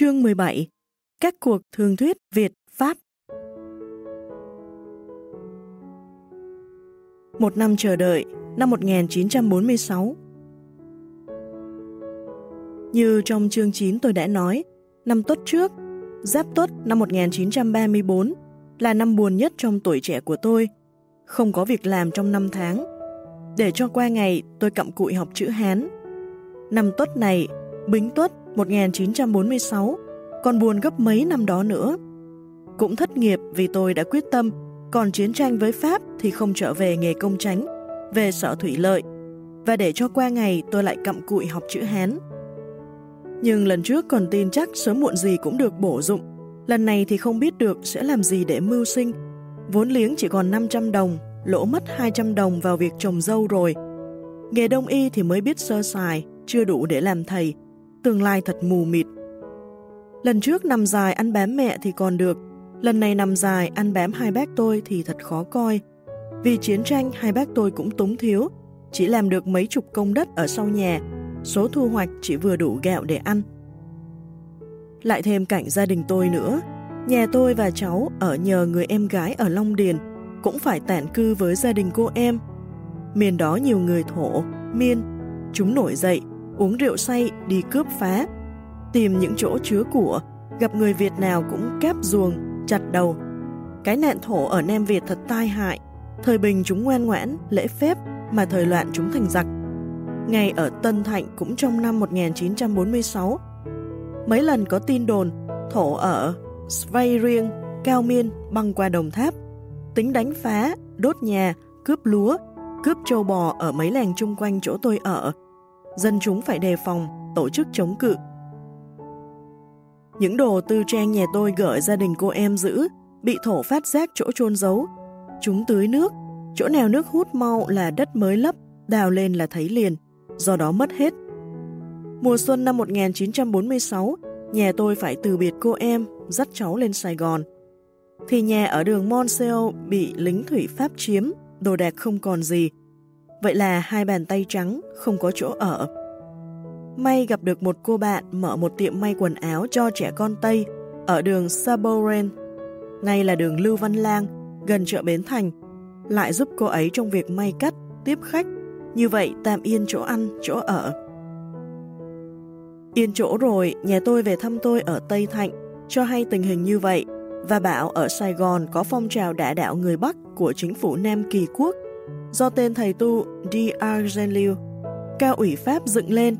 Chương 17 Các cuộc thường thuyết Việt-Pháp Một năm chờ đợi, năm 1946 Như trong chương 9 tôi đã nói, năm tốt trước, Giáp Tuất năm 1934 là năm buồn nhất trong tuổi trẻ của tôi, không có việc làm trong năm tháng. Để cho qua ngày, tôi cặm cụi học chữ Hán. Năm Tuất này, Bính Tuất 1946, còn buồn gấp mấy năm đó nữa. Cũng thất nghiệp vì tôi đã quyết tâm, còn chiến tranh với Pháp thì không trở về nghề công tránh, về sở thủy lợi, và để cho qua ngày tôi lại cặm cụi học chữ Hán. Nhưng lần trước còn tin chắc sớm muộn gì cũng được bổ dụng, lần này thì không biết được sẽ làm gì để mưu sinh. Vốn liếng chỉ còn 500 đồng, lỗ mất 200 đồng vào việc trồng dâu rồi. Nghề đông y thì mới biết sơ sài, chưa đủ để làm thầy, tương lai thật mù mịt. Lần trước nằm dài ăn bám mẹ thì còn được, lần này nằm dài ăn bám hai bác tôi thì thật khó coi. Vì chiến tranh hai bác tôi cũng túng thiếu, chỉ làm được mấy chục công đất ở sau nhà, số thu hoạch chỉ vừa đủ gạo để ăn. Lại thêm cảnh gia đình tôi nữa, nhà tôi và cháu ở nhờ người em gái ở Long Điền cũng phải tản cư với gia đình cô em. Miền đó nhiều người thổ, miên, chúng nổi dậy, uống rượu say, đi cướp phá, tìm những chỗ chứa của, gặp người Việt nào cũng cáp ruồng, chặt đầu. Cái nạn thổ ở Nam Việt thật tai hại, thời bình chúng ngoan ngoãn, lễ phép, mà thời loạn chúng thành giặc. Ngày ở Tân Thạnh cũng trong năm 1946, mấy lần có tin đồn thổ ở Svay riêng, Cao Miên băng qua Đồng Tháp, tính đánh phá, đốt nhà, cướp lúa, cướp châu bò ở mấy làng chung quanh chỗ tôi ở, dân chúng phải đề phòng, tổ chức chống cự. Những đồ tư trang nhà tôi gửi gia đình cô em giữ, bị thổ phát giác chỗ chôn giấu. Chúng tưới nước, chỗ nào nước hút mau là đất mới lấp, đào lên là thấy liền, do đó mất hết. Mùa xuân năm 1946, nhà tôi phải từ biệt cô em, dắt cháu lên Sài Gòn. Thì nhà ở đường Monseo bị lính thủy Pháp chiếm, đồ đạc không còn gì, Vậy là hai bàn tay trắng, không có chỗ ở. May gặp được một cô bạn mở một tiệm may quần áo cho trẻ con Tây ở đường Saboren, ngay là đường Lưu Văn Lang, gần chợ Bến Thành, lại giúp cô ấy trong việc may cắt, tiếp khách, như vậy tạm yên chỗ ăn, chỗ ở. Yên chỗ rồi, nhà tôi về thăm tôi ở Tây Thạnh, cho hay tình hình như vậy, và bảo ở Sài Gòn có phong trào đả đạo người Bắc của chính phủ Nam Kỳ Quốc do tên thầy tu D'Argelio, cao ủy Pháp dựng lên.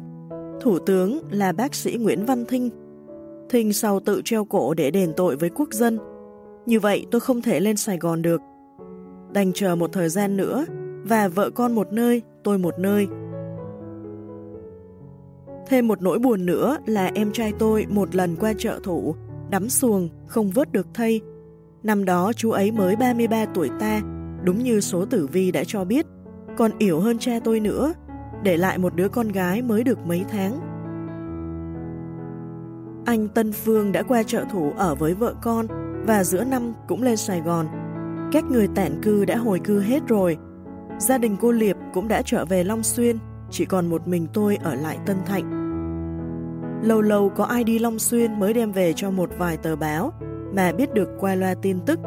Thủ tướng là bác sĩ Nguyễn Văn Thinh. Thinh sau tự treo cổ để đền tội với quốc dân. Như vậy tôi không thể lên Sài Gòn được. Đành chờ một thời gian nữa, và vợ con một nơi, tôi một nơi. Thêm một nỗi buồn nữa là em trai tôi một lần qua chợ thủ, đắm xuồng, không vớt được thây. Năm đó chú ấy mới 33 tuổi ta, đúng như số tử vi đã cho biết, còn yểu hơn cha tôi nữa, để lại một đứa con gái mới được mấy tháng. Anh Tân Phương đã qua trợ thủ ở với vợ con và giữa năm cũng lên Sài Gòn. Các người tản cư đã hồi cư hết rồi. Gia đình cô Liệp cũng đã trở về Long Xuyên, chỉ còn một mình tôi ở lại Tân Thạnh. Lâu lâu có ai đi Long Xuyên mới đem về cho một vài tờ báo mà biết được qua loa tin tức.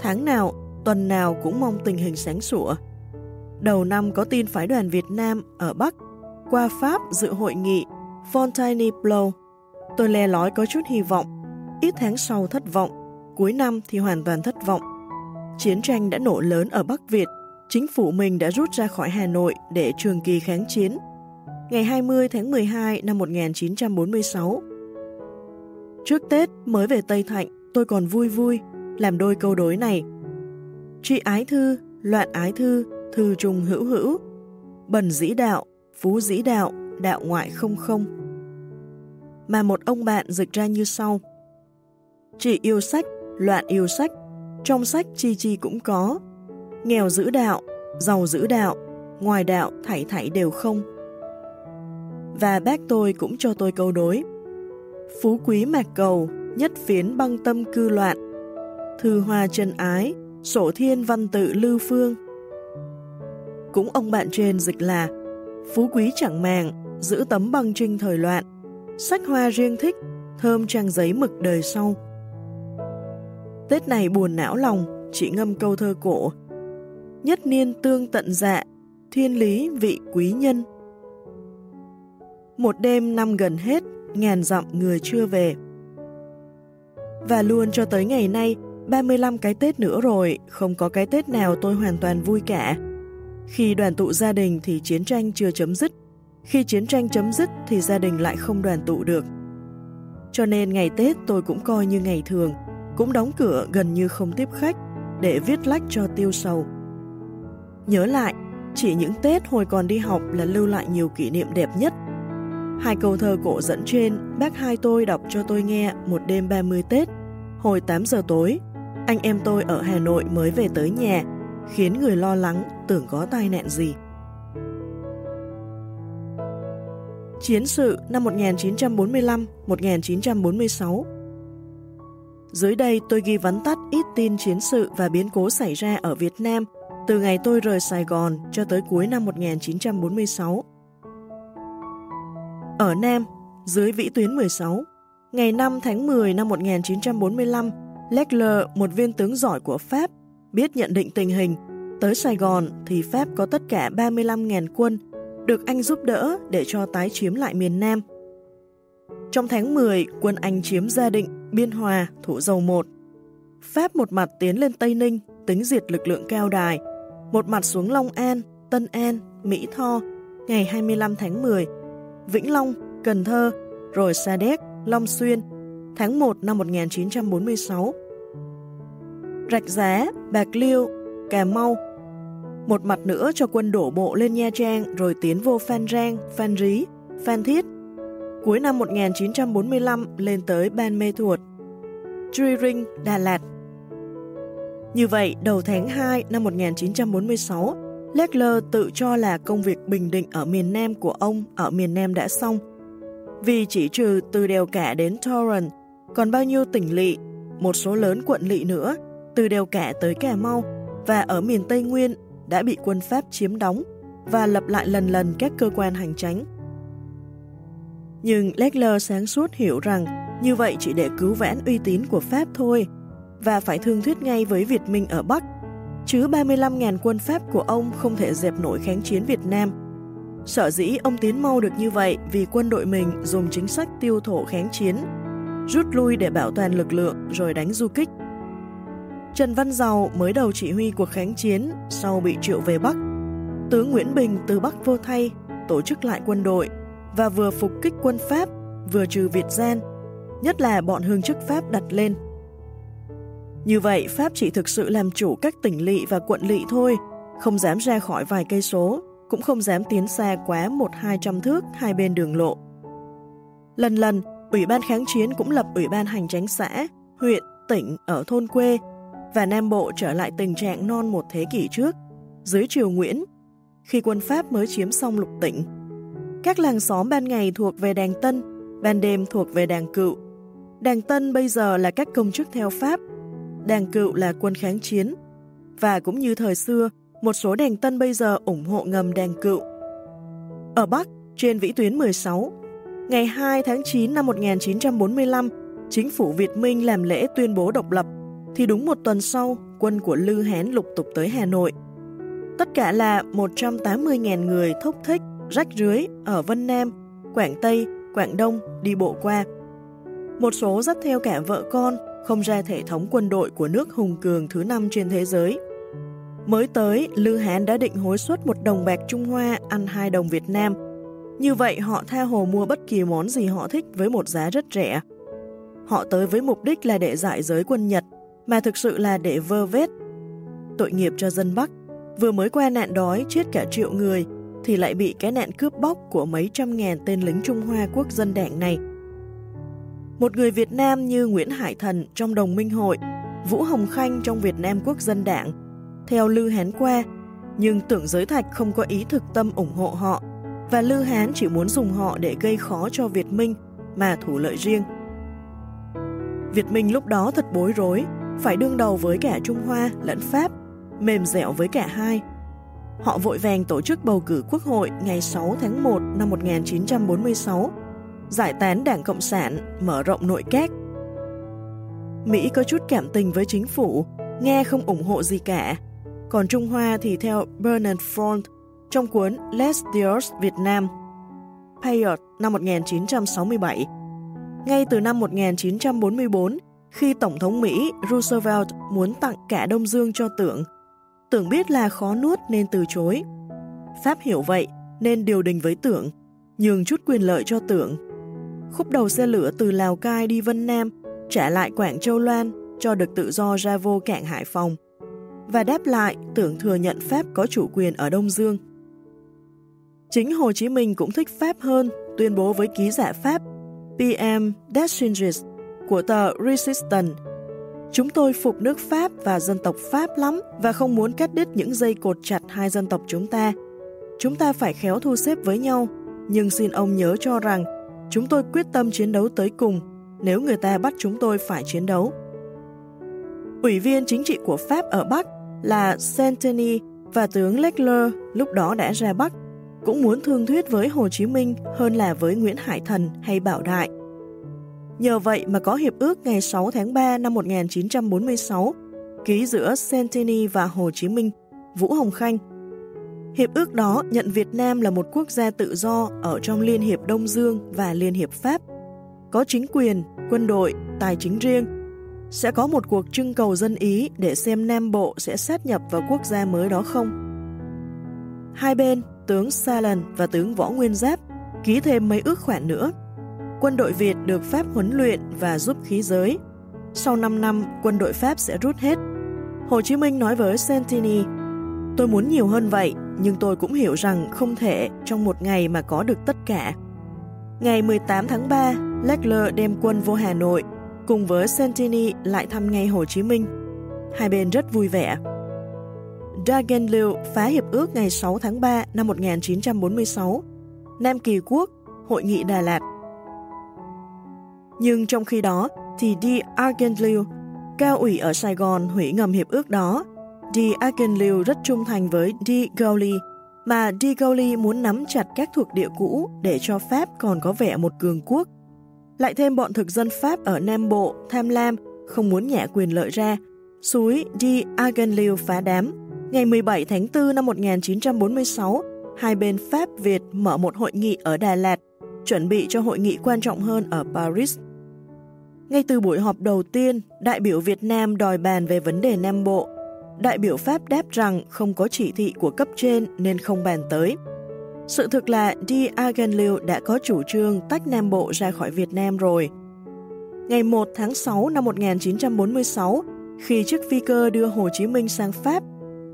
Tháng nào tuần nào cũng mong tình hình sáng sủa. Đầu năm có tin phái đoàn Việt Nam ở Bắc qua Pháp dự hội nghị Fontainebleau. Tôi le lói có chút hy vọng, ít tháng sau thất vọng, cuối năm thì hoàn toàn thất vọng. Chiến tranh đã nổ lớn ở Bắc Việt, chính phủ mình đã rút ra khỏi Hà Nội để trường kỳ kháng chiến. Ngày 20 tháng 12 năm 1946. Trước Tết mới về Tây Thạnh, tôi còn vui vui, làm đôi câu đối này Chị ái thư, loạn ái thư, thư trùng hữu hữu, bần dĩ đạo, phú dĩ đạo, đạo ngoại không không. Mà một ông bạn dịch ra như sau. Chỉ yêu sách, loạn yêu sách, trong sách chi chi cũng có. Nghèo giữ đạo, giàu giữ đạo, ngoài đạo thảy thảy đều không. Và bác tôi cũng cho tôi câu đối. Phú quý mạc cầu, nhất phiến băng tâm cư loạn. Thư hoa chân ái, Sổ thiên văn tự lưu phương cũng ông bạn trên dịch là Phú quý chẳng màng, giữ tấm băng trinh thời loạn, sách hoa riêng thích, thơm trang giấy mực đời sau. Tết này buồn não lòng, chỉ ngâm câu thơ cổ. Nhất niên tương tận dạ, thiên lý vị quý nhân. Một đêm năm gần hết, ngàn dặm người chưa về. Và luôn cho tới ngày nay, 35 cái Tết nữa rồi, không có cái Tết nào tôi hoàn toàn vui cả. Khi đoàn tụ gia đình thì chiến tranh chưa chấm dứt, khi chiến tranh chấm dứt thì gia đình lại không đoàn tụ được. Cho nên ngày Tết tôi cũng coi như ngày thường, cũng đóng cửa gần như không tiếp khách để viết lách cho tiêu sầu. Nhớ lại, chỉ những Tết hồi còn đi học là lưu lại nhiều kỷ niệm đẹp nhất. Hai câu thơ cổ dẫn trên, bác hai tôi đọc cho tôi nghe một đêm 30 Tết, hồi 8 giờ tối. Anh em tôi ở Hà Nội mới về tới nhà, khiến người lo lắng tưởng có tai nạn gì. Chiến sự năm 1945-1946 Dưới đây tôi ghi vắn tắt ít tin chiến sự và biến cố xảy ra ở Việt Nam từ ngày tôi rời Sài Gòn cho tới cuối năm 1946. Ở Nam, dưới vĩ tuyến 16, ngày 5 tháng 10 năm 1945, Leclerc, một viên tướng giỏi của Pháp, biết nhận định tình hình, tới Sài Gòn thì Pháp có tất cả 35.000 quân được Anh giúp đỡ để cho tái chiếm lại miền Nam. Trong tháng 10, quân Anh chiếm Gia Định, Biên Hòa, Thủ Dầu Một. Pháp một mặt tiến lên Tây Ninh, tính diệt lực lượng cao đài, một mặt xuống Long An, Tân An, Mỹ Tho, ngày 25 tháng 10, Vĩnh Long, Cần Thơ, rồi Sa Đéc, Long Xuyên, tháng 1 năm 1946. Rạch Giá, Bạc Liêu, Cà Mau, một mặt nữa cho quân đổ bộ lên Nha Trang rồi tiến vô Phan Rang, Phan Rí, Phan Thiết. Cuối năm 1945 lên tới Ban Mê Thuột, Truy rinh, Đà Lạt. Như vậy, đầu tháng 2 năm 1946, Leckler tự cho là công việc bình định ở miền Nam của ông ở miền Nam đã xong. Vì chỉ trừ từ đèo cả đến Torrent, còn bao nhiêu tỉnh lỵ, một số lớn quận lỵ nữa, từ đèo cả tới Cà Mau, và ở miền Tây Nguyên đã bị quân Pháp chiếm đóng và lập lại lần lần các cơ quan hành tránh. Nhưng Leclerc sáng suốt hiểu rằng như vậy chỉ để cứu vãn uy tín của Pháp thôi và phải thương thuyết ngay với Việt Minh ở Bắc, chứ 35.000 quân Pháp của ông không thể dẹp nổi kháng chiến Việt Nam. Sở dĩ ông tiến mau được như vậy vì quân đội mình dùng chính sách tiêu thổ kháng chiến, rút lui để bảo toàn lực lượng rồi đánh du kích Trần Văn Giàu mới đầu chỉ huy cuộc kháng chiến sau bị triệu về Bắc. Tướng Nguyễn Bình từ Bắc vô thay tổ chức lại quân đội và vừa phục kích quân Pháp, vừa trừ Việt gian, nhất là bọn hương chức Pháp đặt lên. Như vậy, Pháp chỉ thực sự làm chủ các tỉnh lỵ và quận lỵ thôi, không dám ra khỏi vài cây số, cũng không dám tiến xa quá một hai trăm thước hai bên đường lộ. Lần lần, Ủy ban kháng chiến cũng lập Ủy ban hành tránh xã, huyện, tỉnh ở thôn quê và Nam Bộ trở lại tình trạng non một thế kỷ trước, dưới triều Nguyễn, khi quân Pháp mới chiếm xong lục tỉnh. Các làng xóm ban ngày thuộc về đàng Tân, ban đêm thuộc về đàng Cựu. Đàng Tân bây giờ là các công chức theo Pháp, đàng Cựu là quân kháng chiến, và cũng như thời xưa, một số đàng Tân bây giờ ủng hộ ngầm đàng Cựu. Ở Bắc, trên vĩ tuyến 16, ngày 2 tháng 9 năm 1945, chính phủ Việt Minh làm lễ tuyên bố độc lập thì đúng một tuần sau, quân của Lư Hán lục tục tới Hà Nội. Tất cả là 180.000 người thúc thích, rách rưới ở Vân Nam, Quảng Tây, Quảng Đông đi bộ qua. Một số dắt theo cả vợ con, không ra thể thống quân đội của nước hùng cường thứ năm trên thế giới. Mới tới, Lư Hán đã định hối suất một đồng bạc Trung Hoa ăn hai đồng Việt Nam. Như vậy họ tha hồ mua bất kỳ món gì họ thích với một giá rất rẻ. Họ tới với mục đích là để giải giới quân Nhật mà thực sự là để vơ vét. Tội nghiệp cho dân Bắc, vừa mới qua nạn đói chết cả triệu người, thì lại bị cái nạn cướp bóc của mấy trăm ngàn tên lính Trung Hoa quốc dân đảng này. Một người Việt Nam như Nguyễn Hải Thần trong đồng minh hội, Vũ Hồng Khanh trong Việt Nam quốc dân đảng, theo Lư Hán qua, nhưng tưởng giới thạch không có ý thực tâm ủng hộ họ, và Lư Hán chỉ muốn dùng họ để gây khó cho Việt Minh mà thủ lợi riêng. Việt Minh lúc đó thật bối rối, phải đương đầu với cả Trung Hoa lẫn Pháp, mềm dẻo với cả hai. Họ vội vàng tổ chức bầu cử quốc hội ngày 6 tháng 1 năm 1946. giải tán Đảng Cộng sản, mở rộng nội các. Mỹ có chút cảm tình với chính phủ, nghe không ủng hộ gì cả. Còn Trung Hoa thì theo Bernard Front trong cuốn Les Dios Việt Nam, Payot năm 1967. Ngay từ năm 1944, khi Tổng thống Mỹ Roosevelt muốn tặng cả Đông Dương cho tưởng, tưởng biết là khó nuốt nên từ chối. Pháp hiểu vậy nên điều đình với tưởng, nhường chút quyền lợi cho tưởng. Khúc đầu xe lửa từ Lào Cai đi Vân Nam, trả lại Quảng Châu Loan cho được tự do ra vô cảng Hải Phòng. Và đáp lại, tưởng thừa nhận Pháp có chủ quyền ở Đông Dương. Chính Hồ Chí Minh cũng thích Pháp hơn, tuyên bố với ký giả Pháp PM Deschingis của tờ Resistance. Chúng tôi phục nước Pháp và dân tộc Pháp lắm và không muốn cắt đứt những dây cột chặt hai dân tộc chúng ta. Chúng ta phải khéo thu xếp với nhau, nhưng xin ông nhớ cho rằng chúng tôi quyết tâm chiến đấu tới cùng nếu người ta bắt chúng tôi phải chiến đấu. Ủy viên chính trị của Pháp ở Bắc là Centeny và tướng Leclerc lúc đó đã ra Bắc, cũng muốn thương thuyết với Hồ Chí Minh hơn là với Nguyễn Hải Thần hay Bảo Đại. Nhờ vậy mà có hiệp ước ngày 6 tháng 3 năm 1946 ký giữa Centeny và Hồ Chí Minh, Vũ Hồng Khanh. Hiệp ước đó nhận Việt Nam là một quốc gia tự do ở trong Liên hiệp Đông Dương và Liên hiệp Pháp, có chính quyền, quân đội, tài chính riêng. Sẽ có một cuộc trưng cầu dân Ý để xem Nam Bộ sẽ sát nhập vào quốc gia mới đó không. Hai bên, tướng Salan và tướng Võ Nguyên Giáp, ký thêm mấy ước khoản nữa quân đội Việt được Pháp huấn luyện và giúp khí giới. Sau 5 năm, quân đội Pháp sẽ rút hết. Hồ Chí Minh nói với Santini, Tôi muốn nhiều hơn vậy, nhưng tôi cũng hiểu rằng không thể trong một ngày mà có được tất cả. Ngày 18 tháng 3, Leclerc đem quân vô Hà Nội, cùng với Santini lại thăm ngay Hồ Chí Minh. Hai bên rất vui vẻ. Dagenliu phá hiệp ước ngày 6 tháng 3 năm 1946. Nam Kỳ Quốc, Hội nghị Đà Lạt nhưng trong khi đó thì Di Argenliu, cao ủy ở Sài Gòn hủy ngầm hiệp ước đó. Di Argenliu rất trung thành với Di Gaulle, mà Di Gaulle muốn nắm chặt các thuộc địa cũ để cho Pháp còn có vẻ một cường quốc. Lại thêm bọn thực dân Pháp ở Nam Bộ tham lam, không muốn nhả quyền lợi ra. Suối Di Argenliu phá đám. Ngày 17 tháng 4 năm 1946, hai bên Pháp-Việt mở một hội nghị ở Đà Lạt, chuẩn bị cho hội nghị quan trọng hơn ở Paris. Ngay từ buổi họp đầu tiên, đại biểu Việt Nam đòi bàn về vấn đề Nam Bộ. Đại biểu Pháp đáp rằng không có chỉ thị của cấp trên nên không bàn tới. Sự thực là Di Argenliu đã có chủ trương tách Nam Bộ ra khỏi Việt Nam rồi. Ngày 1 tháng 6 năm 1946, khi chiếc phi cơ đưa Hồ Chí Minh sang Pháp,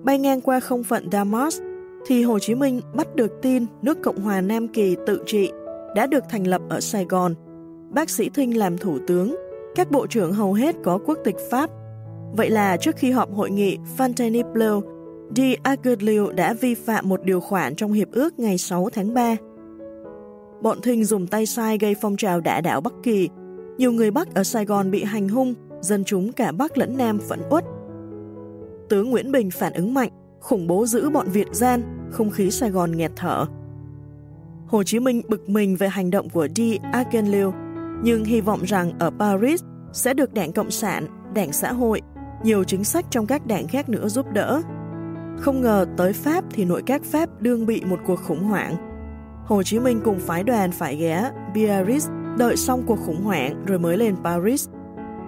bay ngang qua không phận Damas, thì Hồ Chí Minh bắt được tin nước Cộng hòa Nam Kỳ tự trị đã được thành lập ở Sài Gòn. Bác sĩ Thinh làm thủ tướng, các bộ trưởng hầu hết có quốc tịch Pháp. Vậy là trước khi họp hội nghị Fontainebleau, Di Agudliu đã vi phạm một điều khoản trong hiệp ước ngày 6 tháng 3. Bọn Thinh dùng tay sai gây phong trào đả đảo Bắc Kỳ. Nhiều người Bắc ở Sài Gòn bị hành hung, dân chúng cả Bắc lẫn Nam phẫn uất. Tướng Nguyễn Bình phản ứng mạnh, khủng bố giữ bọn Việt gian, không khí Sài Gòn nghẹt thở. Hồ Chí Minh bực mình về hành động của Di Agudliu nhưng hy vọng rằng ở Paris sẽ được đảng Cộng sản, đảng xã hội, nhiều chính sách trong các đảng khác nữa giúp đỡ. Không ngờ tới Pháp thì nội các Pháp đương bị một cuộc khủng hoảng. Hồ Chí Minh cùng phái đoàn phải ghé Biarritz đợi xong cuộc khủng hoảng rồi mới lên Paris.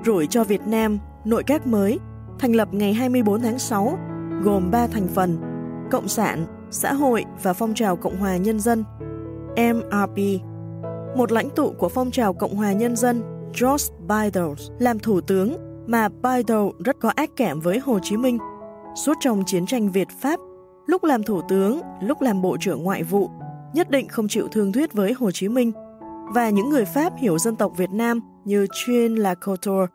Rủi cho Việt Nam, nội các mới, thành lập ngày 24 tháng 6, gồm 3 thành phần, Cộng sản, xã hội và phong trào Cộng hòa Nhân dân, MRP một lãnh tụ của phong trào Cộng hòa Nhân dân George Bidles làm thủ tướng mà Bidles rất có ác cảm với Hồ Chí Minh. Suốt trong chiến tranh Việt-Pháp, lúc làm thủ tướng, lúc làm bộ trưởng ngoại vụ, nhất định không chịu thương thuyết với Hồ Chí Minh. Và những người Pháp hiểu dân tộc Việt Nam như Chuyên Lacouture,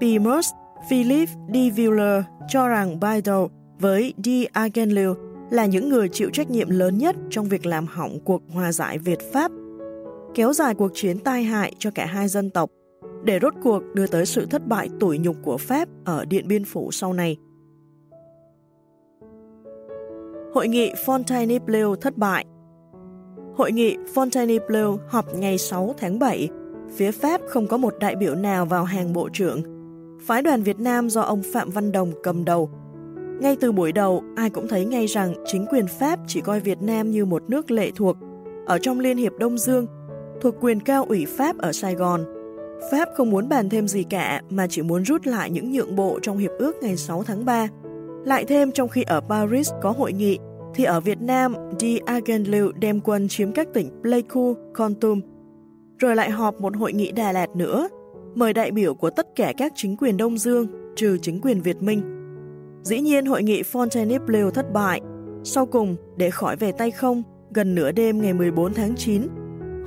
Pimers, Philippe de Villers cho rằng Bidles với de Argenlieu là những người chịu trách nhiệm lớn nhất trong việc làm hỏng cuộc hòa giải Việt-Pháp kéo dài cuộc chiến tai hại cho cả hai dân tộc, để rốt cuộc đưa tới sự thất bại tủi nhục của Pháp ở Điện Biên Phủ sau này. Hội nghị Fontainebleau thất bại Hội nghị Fontainebleau họp ngày 6 tháng 7, phía Pháp không có một đại biểu nào vào hàng bộ trưởng. Phái đoàn Việt Nam do ông Phạm Văn Đồng cầm đầu. Ngay từ buổi đầu, ai cũng thấy ngay rằng chính quyền Pháp chỉ coi Việt Nam như một nước lệ thuộc, ở trong Liên hiệp Đông Dương, thuộc quyền cao ủy Pháp ở Sài Gòn. Pháp không muốn bàn thêm gì cả mà chỉ muốn rút lại những nhượng bộ trong hiệp ước ngày 6 tháng 3. Lại thêm trong khi ở Paris có hội nghị, thì ở Việt Nam, Di Agenliu đem quân chiếm các tỉnh Pleiku, Kon Tum, rồi lại họp một hội nghị Đà Lạt nữa, mời đại biểu của tất cả các chính quyền Đông Dương, trừ chính quyền Việt Minh. Dĩ nhiên hội nghị Fontainebleau thất bại. Sau cùng, để khỏi về tay không, gần nửa đêm ngày 14 tháng 9,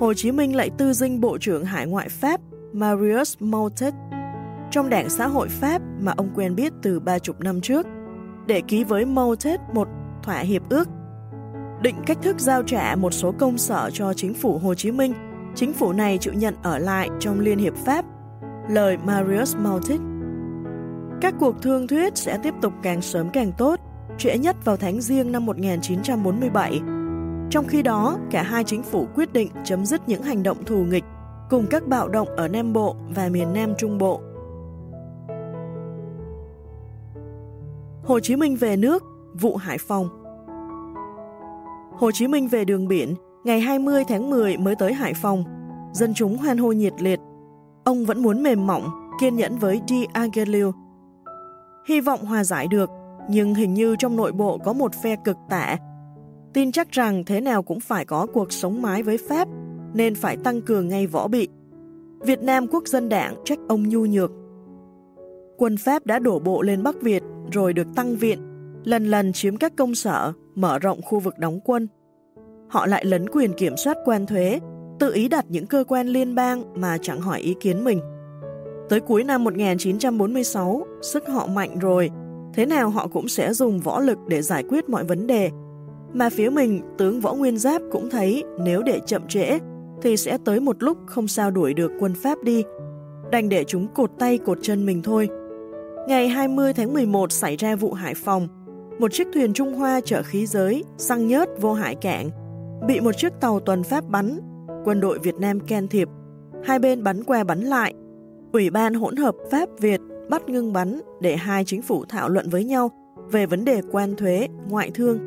Hồ Chí Minh lại tư dinh Bộ trưởng Hải ngoại Pháp Marius Moutet trong đảng xã hội Pháp mà ông quen biết từ ba chục năm trước, để ký với Moutet một thỏa hiệp ước. Định cách thức giao trả một số công sở cho chính phủ Hồ Chí Minh, chính phủ này chịu nhận ở lại trong Liên hiệp Pháp. Lời Marius Moutet Các cuộc thương thuyết sẽ tiếp tục càng sớm càng tốt, trễ nhất vào tháng riêng năm 1947. Trong khi đó, cả hai chính phủ quyết định chấm dứt những hành động thù nghịch cùng các bạo động ở Nam Bộ và miền Nam Trung Bộ. Hồ Chí Minh về nước, vụ Hải Phòng Hồ Chí Minh về đường biển, ngày 20 tháng 10 mới tới Hải Phòng. Dân chúng hoan hô nhiệt liệt. Ông vẫn muốn mềm mỏng, kiên nhẫn với Di Ageliu. Hy vọng hòa giải được, nhưng hình như trong nội bộ có một phe cực tả. Tin chắc rằng thế nào cũng phải có cuộc sống mái với Pháp nên phải tăng cường ngay võ bị. Việt Nam Quốc dân đảng trách ông nhu nhược. Quân Pháp đã đổ bộ lên Bắc Việt rồi được tăng viện, lần lần chiếm các công sở, mở rộng khu vực đóng quân. Họ lại lấn quyền kiểm soát quan thuế, tự ý đặt những cơ quan liên bang mà chẳng hỏi ý kiến mình. Tới cuối năm 1946, sức họ mạnh rồi, thế nào họ cũng sẽ dùng võ lực để giải quyết mọi vấn đề. Mà phía mình, tướng Võ Nguyên Giáp cũng thấy nếu để chậm trễ thì sẽ tới một lúc không sao đuổi được quân Pháp đi, đành để chúng cột tay cột chân mình thôi. Ngày 20 tháng 11 xảy ra vụ Hải Phòng, một chiếc thuyền Trung Hoa chở khí giới, xăng nhớt vô hải cảng, bị một chiếc tàu tuần Pháp bắn, quân đội Việt Nam can thiệp, hai bên bắn qua bắn lại. Ủy ban hỗn hợp Pháp-Việt bắt ngưng bắn để hai chính phủ thảo luận với nhau về vấn đề quan thuế, ngoại thương.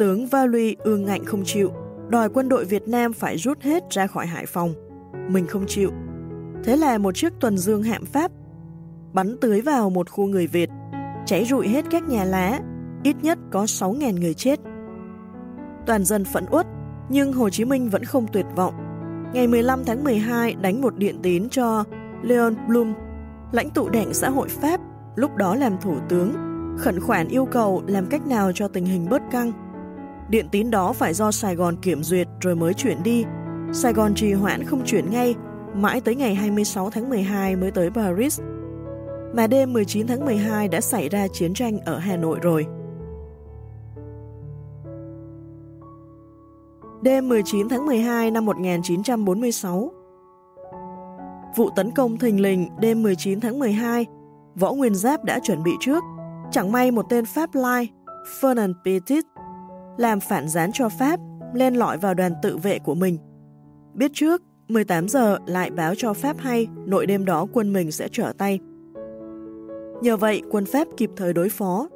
Tướng Valui ương ngạnh không chịu, đòi quân đội Việt Nam phải rút hết ra khỏi Hải Phòng. Mình không chịu. Thế là một chiếc tuần dương hạm Pháp bắn tưới vào một khu người Việt, cháy rụi hết các nhà lá, ít nhất có 6.000 người chết. Toàn dân phẫn uất, nhưng Hồ Chí Minh vẫn không tuyệt vọng. Ngày 15 tháng 12 đánh một điện tín cho Leon Blum, lãnh tụ đảng xã hội Pháp, lúc đó làm thủ tướng, khẩn khoản yêu cầu làm cách nào cho tình hình bớt căng. Điện tín đó phải do Sài Gòn kiểm duyệt rồi mới chuyển đi. Sài Gòn trì hoãn không chuyển ngay, mãi tới ngày 26 tháng 12 mới tới Paris. Mà đêm 19 tháng 12 đã xảy ra chiến tranh ở Hà Nội rồi. Đêm 19 tháng 12 năm 1946 Vụ tấn công thình lình đêm 19 tháng 12, Võ Nguyên Giáp đã chuẩn bị trước. Chẳng may một tên Pháp Lai, Fernand Petit, làm phản gián cho Pháp, lên lỏi vào đoàn tự vệ của mình. Biết trước, 18 giờ lại báo cho Pháp hay nội đêm đó quân mình sẽ trở tay. Nhờ vậy, quân Pháp kịp thời đối phó.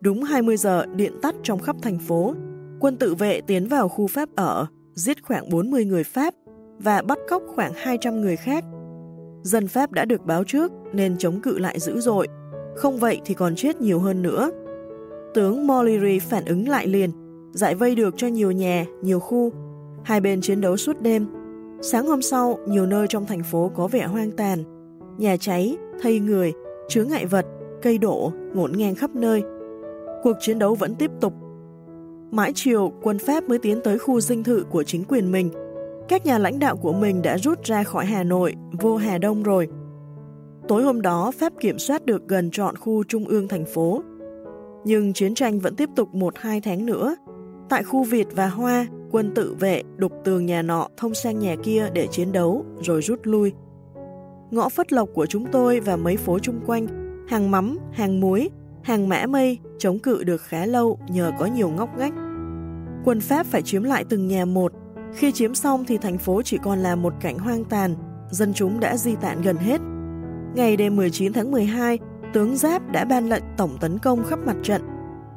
Đúng 20 giờ, điện tắt trong khắp thành phố. Quân tự vệ tiến vào khu Pháp ở, giết khoảng 40 người Pháp và bắt cóc khoảng 200 người khác. Dân Pháp đã được báo trước nên chống cự lại dữ dội, không vậy thì còn chết nhiều hơn nữa. Tướng Mollery phản ứng lại liền, giải vây được cho nhiều nhà, nhiều khu. Hai bên chiến đấu suốt đêm. Sáng hôm sau, nhiều nơi trong thành phố có vẻ hoang tàn. Nhà cháy, thây người, chứa ngại vật, cây đổ, ngổn ngang khắp nơi. Cuộc chiến đấu vẫn tiếp tục. Mãi chiều, quân Pháp mới tiến tới khu dinh thự của chính quyền mình. Các nhà lãnh đạo của mình đã rút ra khỏi Hà Nội, vô Hà Đông rồi. Tối hôm đó, Pháp kiểm soát được gần trọn khu trung ương thành phố. Nhưng chiến tranh vẫn tiếp tục 1-2 tháng nữa. Tại khu Việt và Hoa, quân tự vệ đục tường nhà nọ thông sang nhà kia để chiến đấu, rồi rút lui. Ngõ phất lộc của chúng tôi và mấy phố chung quanh, hàng mắm, hàng muối, hàng mã mây chống cự được khá lâu nhờ có nhiều ngóc ngách. Quân Pháp phải chiếm lại từng nhà một. Khi chiếm xong thì thành phố chỉ còn là một cảnh hoang tàn, dân chúng đã di tản gần hết. Ngày đêm 19 tháng 12, tướng Giáp đã ban lệnh tổng tấn công khắp mặt trận.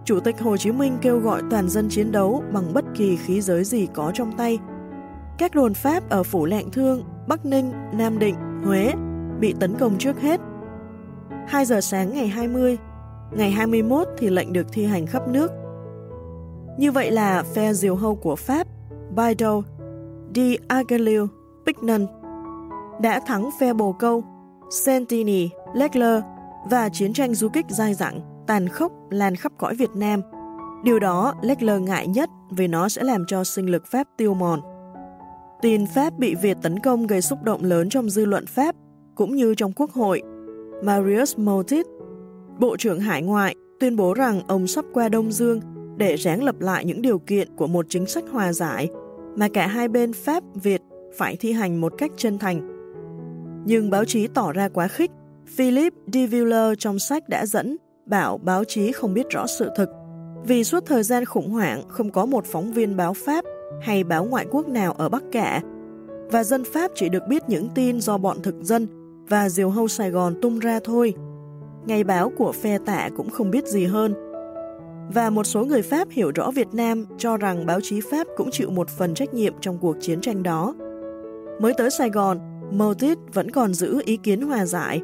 Chủ tịch Hồ Chí Minh kêu gọi toàn dân chiến đấu bằng bất kỳ khí giới gì có trong tay. Các đồn Pháp ở Phủ Lạng Thương, Bắc Ninh, Nam Định, Huế bị tấn công trước hết. 2 giờ sáng ngày 20, ngày 21 thì lệnh được thi hành khắp nước. Như vậy là phe diều hâu của Pháp, Bido, Di Ageliu, Pignan đã thắng phe bồ câu, Sentini, Legler và chiến tranh du kích dai dẳng, tàn khốc lan khắp cõi Việt Nam. Điều đó Leclerc ngại nhất vì nó sẽ làm cho sinh lực Pháp tiêu mòn. Tin Pháp bị Việt tấn công gây xúc động lớn trong dư luận Pháp cũng như trong quốc hội. Marius Motit, Bộ trưởng Hải ngoại, tuyên bố rằng ông sắp qua Đông Dương để ráng lập lại những điều kiện của một chính sách hòa giải mà cả hai bên Pháp, Việt phải thi hành một cách chân thành. Nhưng báo chí tỏ ra quá khích. Philip de Villers trong sách đã dẫn bảo báo chí không biết rõ sự thực. Vì suốt thời gian khủng hoảng không có một phóng viên báo Pháp hay báo ngoại quốc nào ở Bắc cả, và dân Pháp chỉ được biết những tin do bọn thực dân và diều hâu Sài Gòn tung ra thôi. Ngày báo của phe tạ cũng không biết gì hơn. Và một số người Pháp hiểu rõ Việt Nam cho rằng báo chí Pháp cũng chịu một phần trách nhiệm trong cuộc chiến tranh đó. Mới tới Sài Gòn, Motit vẫn còn giữ ý kiến hòa giải.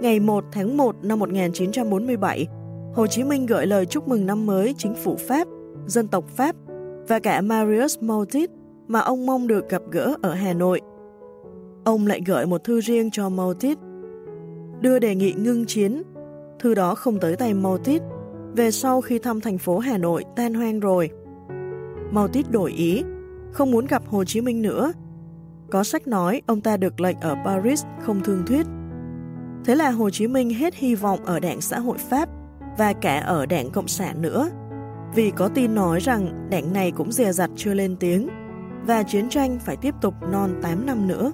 Ngày 1 tháng 1 năm 1947, Hồ Chí Minh gửi lời chúc mừng năm mới chính phủ Pháp, dân tộc Pháp và cả Marius Motit mà ông mong được gặp gỡ ở Hà Nội. Ông lại gửi một thư riêng cho Motit, đưa đề nghị ngưng chiến. Thư đó không tới tay Motit, về sau khi thăm thành phố Hà Nội tan hoang rồi. Motit đổi ý, không muốn gặp Hồ Chí Minh nữa. Có sách nói ông ta được lệnh ở Paris không thương thuyết. Thế là Hồ Chí Minh hết hy vọng ở đảng xã hội Pháp và cả ở đảng Cộng sản nữa vì có tin nói rằng đảng này cũng dè dặt chưa lên tiếng và chiến tranh phải tiếp tục non 8 năm nữa.